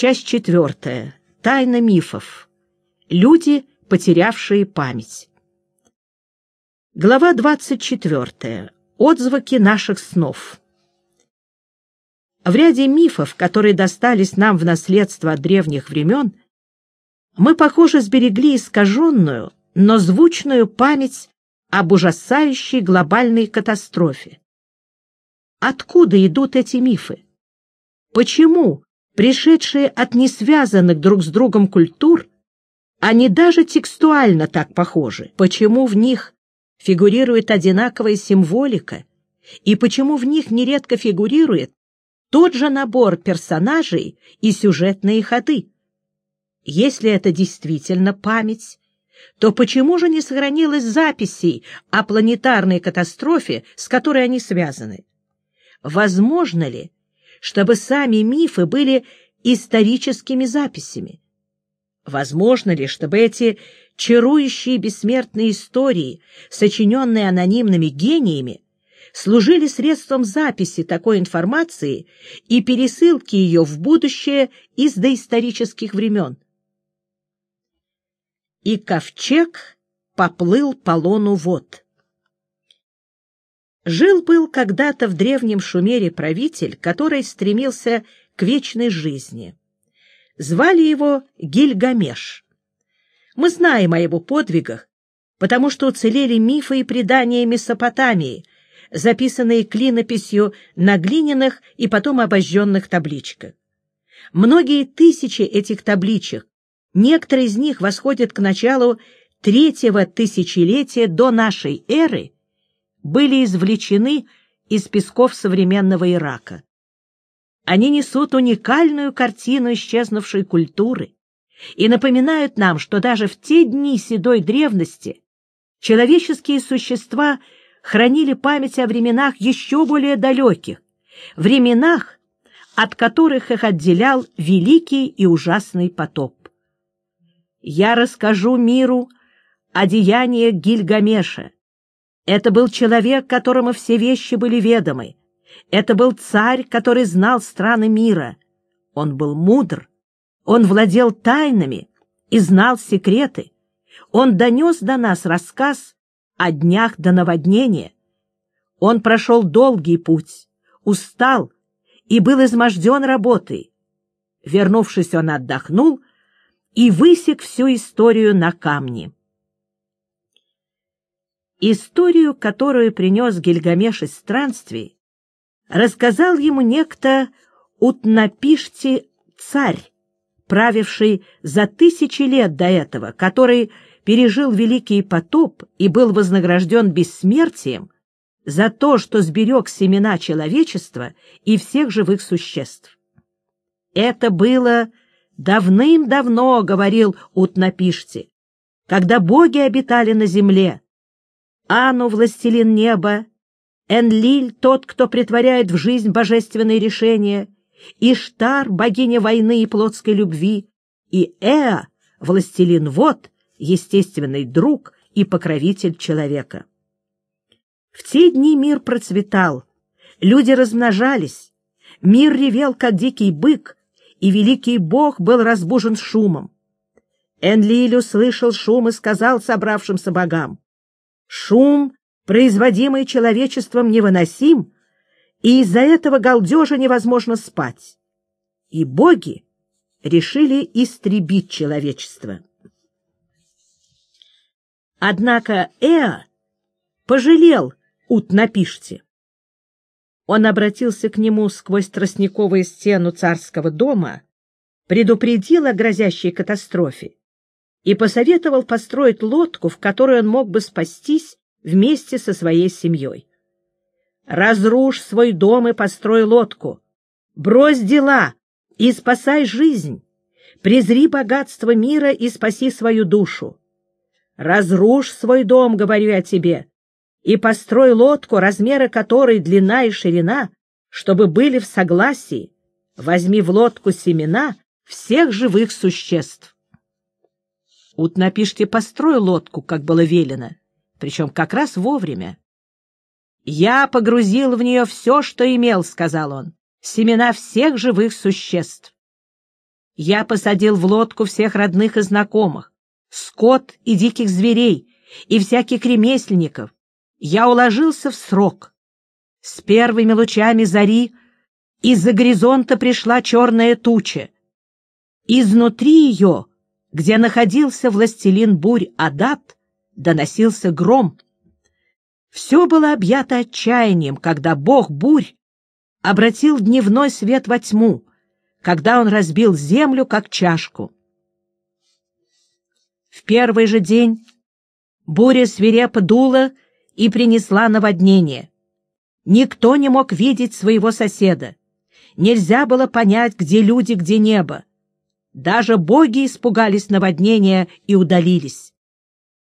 Часть четвертая. Тайна мифов. Люди, потерявшие память. Глава двадцать четвертая. Отзвуки наших снов. В ряде мифов, которые достались нам в наследство от древних времен, мы, похоже, сберегли искаженную, но звучную память об ужасающей глобальной катастрофе. Откуда идут эти мифы? Почему, пришедшие от несвязанных друг с другом культур, они даже текстуально так похожи? Почему в них фигурирует одинаковая символика? И почему в них нередко фигурирует тот же набор персонажей и сюжетные ходы? Если это действительно память, то почему же не сохранилось записей о планетарной катастрофе, с которой они связаны? Возможно ли, чтобы сами мифы были историческими записями? Возможно ли, чтобы эти чарующие бессмертные истории, сочиненные анонимными гениями, служили средством записи такой информации и пересылки ее в будущее из доисторических времен? И ковчег поплыл по лону вод. Жил-был когда-то в древнем Шумере правитель, который стремился к вечной жизни. Звали его Гильгамеш. Мы знаем о его подвигах, потому что уцелели мифы и предания Месопотамии, записанные клинописью на глиняных и потом обожженных табличках. Многие тысячи этих табличек, некоторые из них восходят к началу третьего тысячелетия до нашей эры, были извлечены из песков современного Ирака. Они несут уникальную картину исчезнувшей культуры и напоминают нам, что даже в те дни седой древности человеческие существа хранили память о временах еще более далеких, временах, от которых их отделял великий и ужасный потоп. Я расскажу миру о деяниях Гильгамеша, это был человек, которому все вещи были ведомы. Это был царь, который знал страны мира. Он был мудр. Он владел тайнами и знал секреты. Он донес до нас рассказ о днях до наводнения. Он прошел долгий путь, устал и был изможден работой. Вернувшись, он отдохнул и высек всю историю на камне. Историю, которую принес Гильгамеш из странствий, рассказал ему некто Утнапишти царь, правивший за тысячи лет до этого, который пережил великий потоп и был вознагражден бессмертием за то, что сберег семена человечества и всех живых существ. Это было давным-давно, говорил Утнапишти, когда боги обитали на земле, Ану, властелин неба, Энлиль, тот, кто притворяет в жизнь божественные решения, Иштар, богиня войны и плотской любви, и Эа, властелин вод, естественный друг и покровитель человека. В те дни мир процветал, люди размножались, мир ревел, как дикий бык, и великий бог был разбужен шумом. Энлиль услышал шум и сказал собравшимся богам, Шум, производимый человечеством, невыносим, и из-за этого галдежа невозможно спать. И боги решили истребить человечество. Однако Эа пожалел Утнапиште. Он обратился к нему сквозь тростниковую стену царского дома, предупредил о грозящей катастрофе и посоветовал построить лодку, в которой он мог бы спастись вместе со своей семьей. «Разрушь свой дом и построй лодку. Брось дела и спасай жизнь. Презри богатство мира и спаси свою душу. Разрушь свой дом, говорю я тебе, и построй лодку, размеры которой длина и ширина, чтобы были в согласии. Возьми в лодку семена всех живых существ. Утнапиште построй лодку, как было велено, причем как раз вовремя. «Я погрузил в нее все, что имел», — сказал он, — «семена всех живых существ». Я посадил в лодку всех родных и знакомых, скот и диких зверей, и всяких ремесленников. Я уложился в срок. С первыми лучами зари из-за горизонта пришла черная туча. Изнутри ее, где находился властелин бурь Адат, доносился гром. Все было объято отчаянием, когда бог бурь обратил дневной свет во тьму, когда он разбил землю, как чашку. В первый же день буря свирепо дула и принесла наводнение. Никто не мог видеть своего соседа. Нельзя было понять, где люди, где небо. Даже боги испугались наводнения и удалились.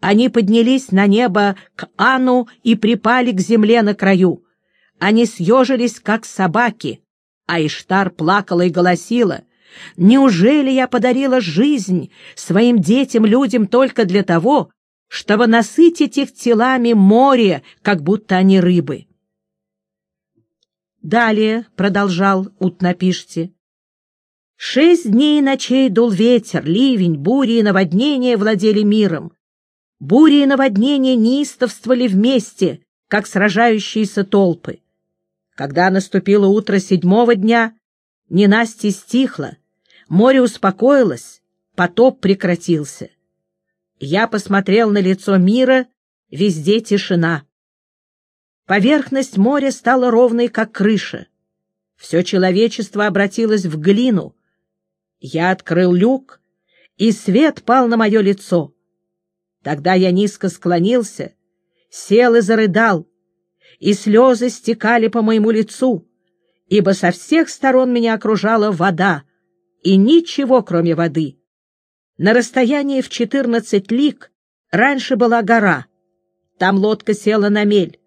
Они поднялись на небо к Ану и припали к земле на краю. Они съежились, как собаки, а Иштар плакала и голосила. «Неужели я подарила жизнь своим детям-людям только для того, чтобы насытить их телами море, как будто они рыбы?» Далее, — продолжал Утнапишти, — шесть дней и ночей дул ветер, ливень, бури и наводнения владели миром. Бури и наводнения неистовствовали вместе, как сражающиеся толпы. Когда наступило утро седьмого дня, ненастье стихло, море успокоилось, потоп прекратился. Я посмотрел на лицо мира, везде тишина. Поверхность моря стала ровной, как крыша. Все человечество обратилось в глину. Я открыл люк, и свет пал на мое лицо. Тогда я низко склонился, сел и зарыдал, и слезы стекали по моему лицу, ибо со всех сторон меня окружала вода, и ничего, кроме воды. На расстоянии в четырнадцать лиг раньше была гора. Там лодка села на мель.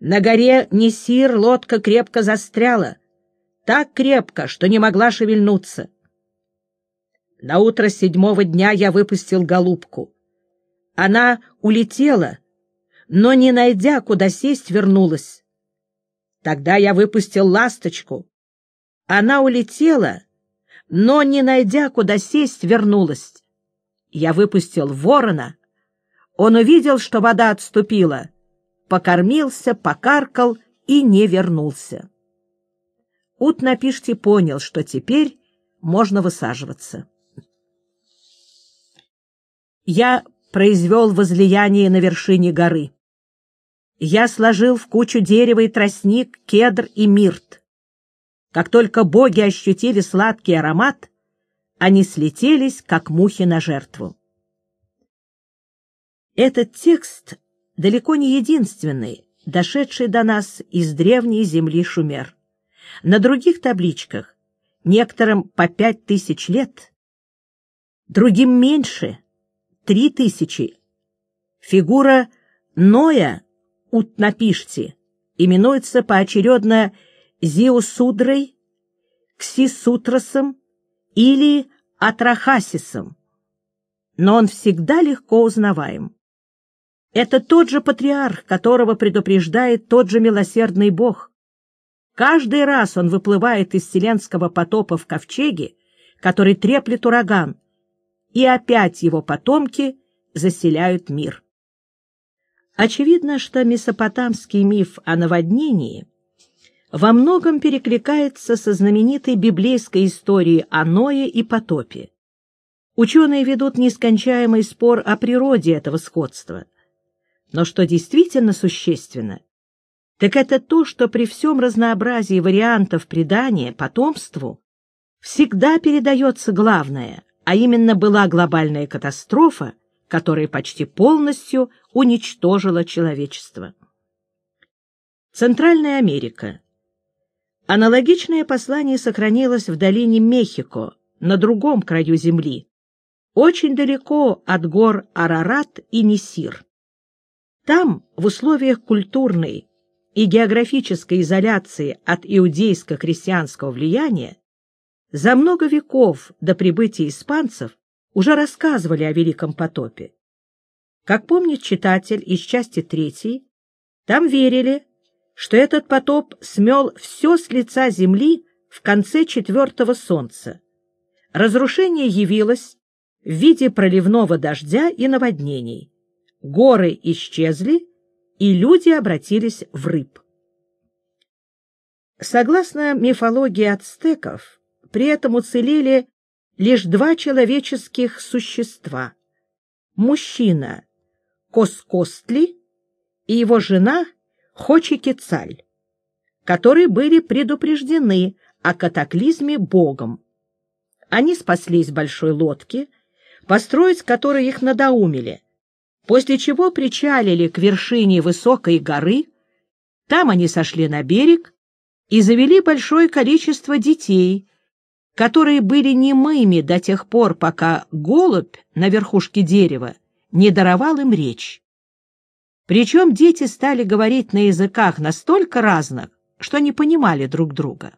На горе Несир лодка крепко застряла, так крепко, что не могла шевельнуться. На утро седьмого дня я выпустил голубку. Она улетела, но, не найдя, куда сесть, вернулась. Тогда я выпустил ласточку. Она улетела, но, не найдя, куда сесть, вернулась. Я выпустил ворона. Он увидел, что вода отступила, покормился, покаркал и не вернулся. Утнапишти понял, что теперь можно высаживаться. Я произвел возлияние на вершине горы я сложил в кучу дерева и тростник, кедр и мирт. Как только боги ощутили сладкий аромат, они слетелись, как мухи на жертву. Этот текст далеко не единственный, дошедший до нас из древней земли Шумер. На других табличках, некоторым по пять тысяч лет, другим меньше, три тысячи. Фигура Ноя Утнапишти именуется поочередно Зиусудрой, Ксисутрасом или Атрахасисом, но он всегда легко узнаваем. Это тот же патриарх, которого предупреждает тот же милосердный бог. Каждый раз он выплывает из вселенского потопа в ковчеге, который треплет ураган, и опять его потомки заселяют мир. Очевидно, что месопотамский миф о наводнении во многом перекликается со знаменитой библейской историей о Ное и потопе. Ученые ведут нескончаемый спор о природе этого сходства. Но что действительно существенно, так это то, что при всем разнообразии вариантов предания потомству всегда передается главное, а именно была глобальная катастрофа, которая почти полностью уничтожила человечество. Центральная Америка. Аналогичное послание сохранилось в долине Мехико, на другом краю земли, очень далеко от гор Арарат и Нисир. Там, в условиях культурной и географической изоляции от иудейско-христианского влияния, за много веков до прибытия испанцев уже рассказывали о Великом потопе. Как помнит читатель из части третьей, там верили, что этот потоп смел все с лица земли в конце четвертого солнца, разрушение явилось в виде проливного дождя и наводнений. Горы исчезли, и люди обратились в рыб. Согласно мифологии ацтеков, при этом уцелели лишь два человеческих существа. Мужчина Коскостли и его жена Хочикицаль, которые были предупреждены о катаклизме Богом. Они спаслись большой лодке, построить которой их надоумили, после чего причалили к вершине высокой горы, там они сошли на берег и завели большое количество детей, которые были немыми до тех пор, пока голубь на верхушке дерева не даровал им речь. Причем дети стали говорить на языках настолько разных, что не понимали друг друга.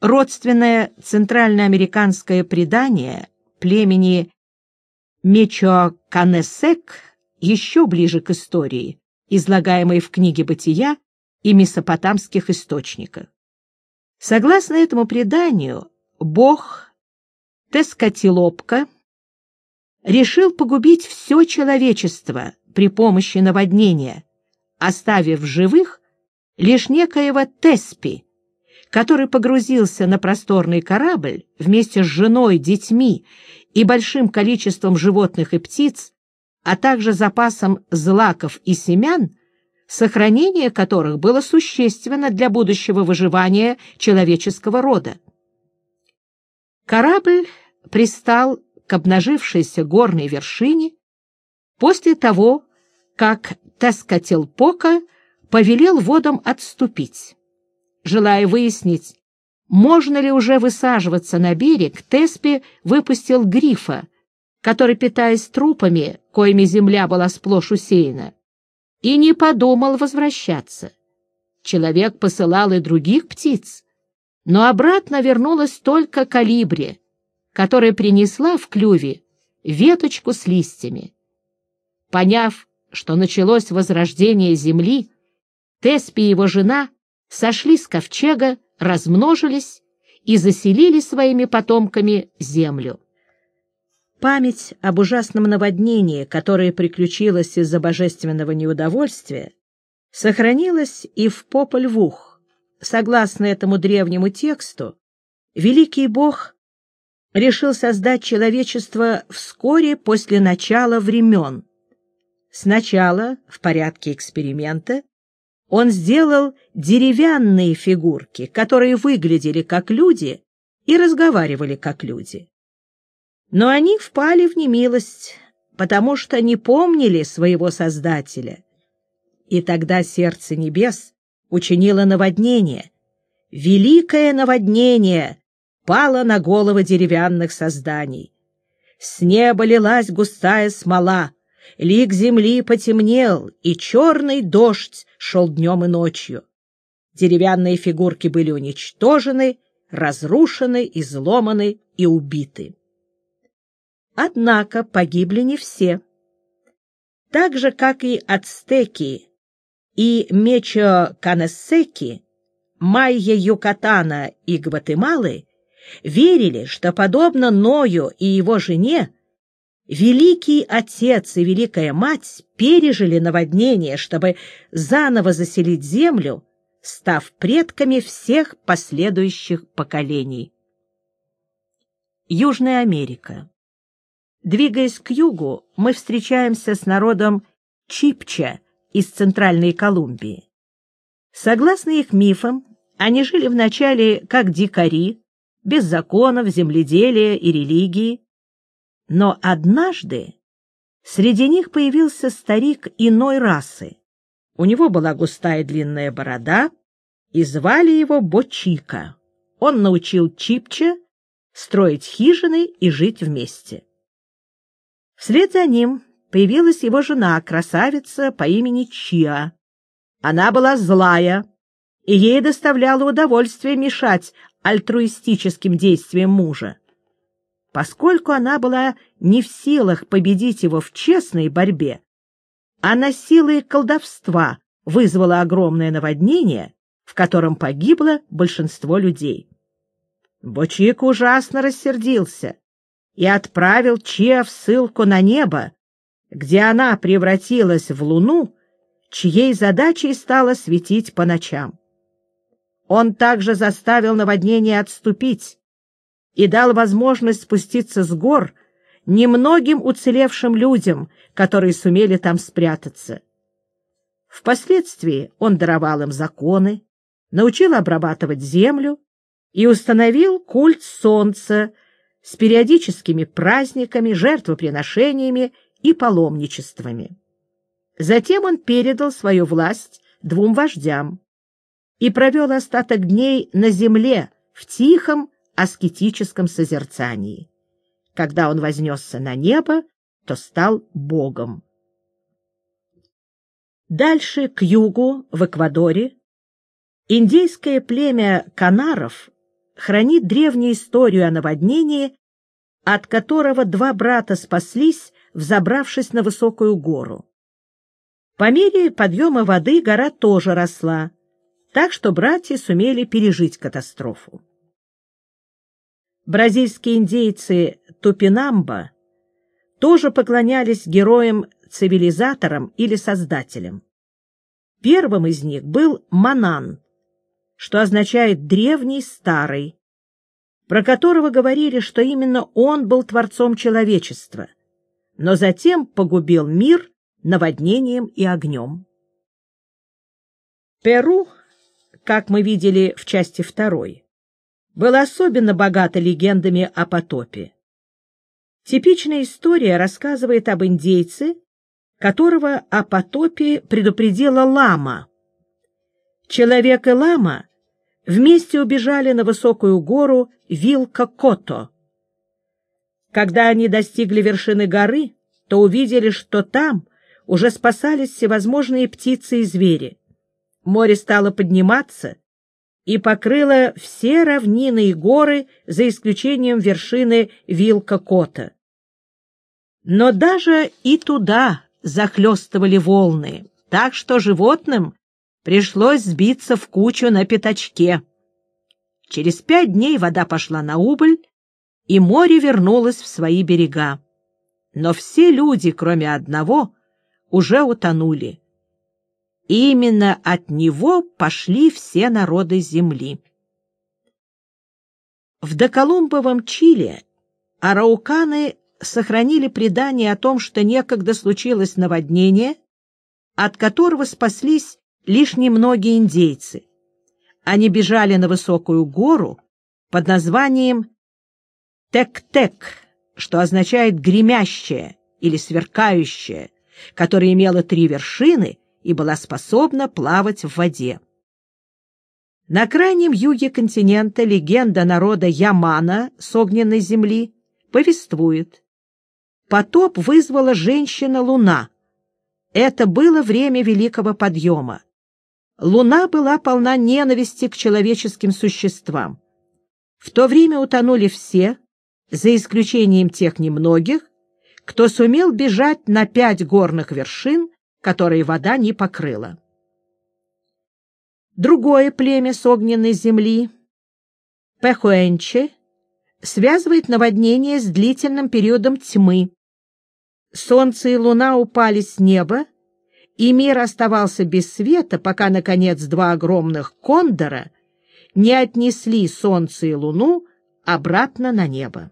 Родственное центральноамериканское предание племени Мечоаканесек еще ближе к истории, излагаемой в книге «Бытия» и месопотамских источниках. Согласно этому преданию, бог Тескатилопка решил погубить все человечество при помощи наводнения, оставив в живых лишь некоего Теспи, который погрузился на просторный корабль вместе с женой, детьми и большим количеством животных и птиц, а также запасом злаков и семян, сохранение которых было существенно для будущего выживания человеческого рода. Корабль пристал к обнажившейся горной вершине после того, как Тескателпока повелел водам отступить. Желая выяснить, можно ли уже высаживаться на берег, Теспи выпустил грифа, который, питаясь трупами, коими земля была сплошь усеяна, и не подумал возвращаться. Человек посылал и других птиц, но обратно вернулась только калибри, которая принесла в клюве веточку с листьями. Поняв, что началось возрождение земли, Теспи и его жена сошли с ковчега, размножились и заселили своими потомками землю. Память об ужасном наводнении, которое приключилось из-за божественного неудовольствия, сохранилась и в Пополь-Вух. Согласно этому древнему тексту, великий бог решил создать человечество вскоре после начала времен. Сначала, в порядке эксперимента, он сделал деревянные фигурки, которые выглядели как люди и разговаривали как люди. Но они впали в немилость, потому что не помнили своего Создателя. И тогда сердце небес учинило наводнение, великое наводнение, пала на головы деревянных созданий. С неба лилась густая смола, лик земли потемнел, и черный дождь шел днем и ночью. Деревянные фигурки были уничтожены, разрушены, изломаны и убиты. Однако погибли не все. Так же, как и ацтеки и мечо-канессеки, майя Юкатана и Гватемалы верили, что, подобно Ною и его жене, Великий Отец и Великая Мать пережили наводнение, чтобы заново заселить землю, став предками всех последующих поколений. Южная Америка. Двигаясь к югу, мы встречаемся с народом Чипча из Центральной Колумбии. Согласно их мифам, они жили вначале как дикари, без законов, земледелия и религии. Но однажды среди них появился старик иной расы. У него была густая длинная борода, и звали его Бочика. Он научил Чипча строить хижины и жить вместе. Вслед за ним появилась его жена, красавица по имени Чиа. Она была злая, и ей доставляло удовольствие мешать альтруистическим действиям мужа. Поскольку она была не в силах победить его в честной борьбе, она силой колдовства вызвала огромное наводнение, в котором погибло большинство людей. Бочик ужасно рассердился и отправил Че в ссылку на небо, где она превратилась в луну, чьей задачей стало светить по ночам. Он также заставил наводнение отступить и дал возможность спуститься с гор немногим уцелевшим людям, которые сумели там спрятаться. Впоследствии он даровал им законы, научил обрабатывать землю и установил культ солнца с периодическими праздниками, жертвоприношениями и паломничествами. Затем он передал свою власть двум вождям и провел остаток дней на земле в тихом аскетическом созерцании. Когда он вознесся на небо, то стал богом. Дальше, к югу, в Эквадоре, индейское племя канаров хранит древнюю историю о наводнении, от которого два брата спаслись, взобравшись на высокую гору. По мере подъема воды гора тоже росла, так что братья сумели пережить катастрофу. Бразильские индейцы Тупинамба тоже поклонялись героям-цивилизаторам или создателям. Первым из них был Манан, что означает «древний старый», про которого говорили, что именно он был творцом человечества, но затем погубил мир наводнением и огнем. Перу, как мы видели в части второй, было особенно богато легендами о потопе. Типичная история рассказывает об индейце, которого о потопе предупредила лама. Человек и лама вместе убежали на высокую гору Вилка-Кото. Когда они достигли вершины горы, то увидели, что там уже спасались всевозможные птицы и звери. Море стало подниматься и покрыло все равнины и горы, за исключением вершины Вилка-Кота. Но даже и туда захлестывали волны, так что животным пришлось сбиться в кучу на пятачке. Через пять дней вода пошла на убыль, и море вернулось в свои берега. Но все люди, кроме одного, уже утонули. Именно от него пошли все народы земли. В доколумбовом Чили арауканы сохранили предание о том, что некогда случилось наводнение, от которого спаслись лишь немногие индейцы. Они бежали на высокую гору под названием Тек-Тек, что означает «гремящая» или «сверкающая», которая имела три вершины и была способна плавать в воде. На крайнем юге континента легенда народа Ямана с огненной земли повествует. Потоп вызвала женщина-луна. Это было время Великого Подъема. Луна была полна ненависти к человеческим существам. В то время утонули все, за исключением тех немногих, кто сумел бежать на пять горных вершин, которые вода не покрыла. Другое племя с огненной земли, Пехуэнче, связывает наводнение с длительным периодом тьмы. Солнце и луна упали с неба, и мир оставался без света, пока, наконец, два огромных кондора не отнесли солнце и луну обратно на небо.